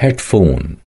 headphone.